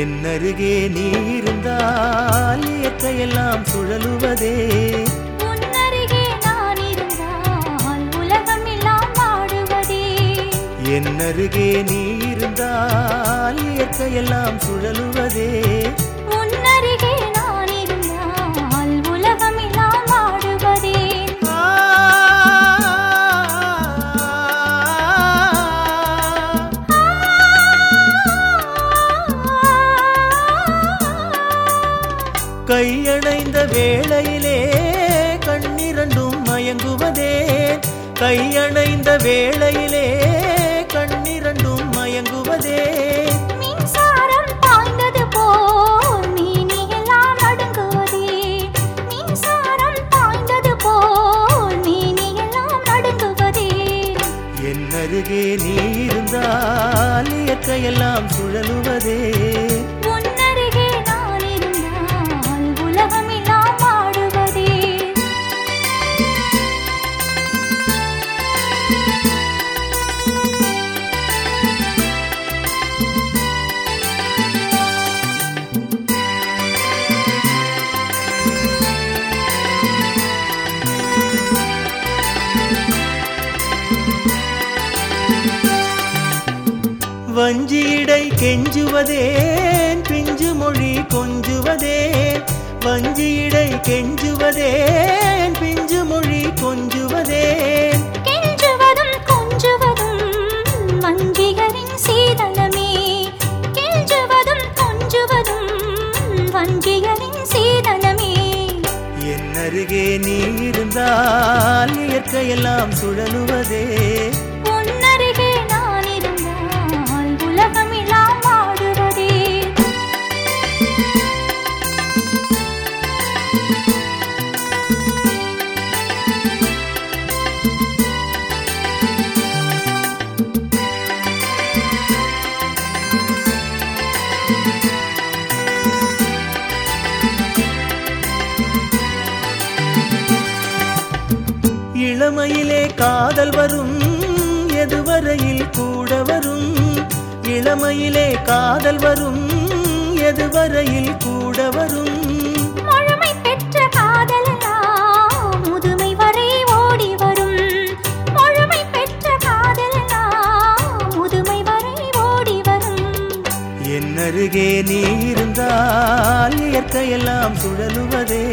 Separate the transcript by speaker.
Speaker 1: அருகே நீ இருந்தால் இயற்கையெல்லாம் சுழலுவதே.
Speaker 2: உன்னருகே நான் இருந்தால் உலகம் எல்லாம் ஆடுவதே
Speaker 1: என் அருகே நீ இருந்தால் இயற்கையெல்லாம் சுழலுவதே. கையணைந்த வேளையிலே கண்ணிரண்டும் மயங்குவதே. கையணைந்த வேளையிலே கண்ணிரண்டும் மயங்குவதே. அருகே நீ இருந்தால் இயற்கையெல்லாம் சுழலுவதே வஞ்சியிடை கெஞ்சுவதேன் பிஞ்சு மொழி கொஞ்சுவதேன். வஞ்சியிடை கெஞ்சுவதேன் பிஞ்சு மொழி கொஞ்சுவதேன்.
Speaker 2: கெஞ்சுவதும் கொஞ்சுவதும் வஞ்சிகரின் சீதனமே கெஞ்சுவதும் கொஞ்சுவதும் வஞ்சிகரின் சீதனமே
Speaker 1: என் அருகே நீ இருந்தால் இயற்கையெல்லாம் சுழலுவதே. இளமையிலே காதல் வரும் எதுவரையில் கூட வரும்? இளமையிலே காதல் வரும் எதுவரையில் கூட வரும்? அருகே நீ இருந்தால் இயற்கையெல்லாம் சுழலுவதே.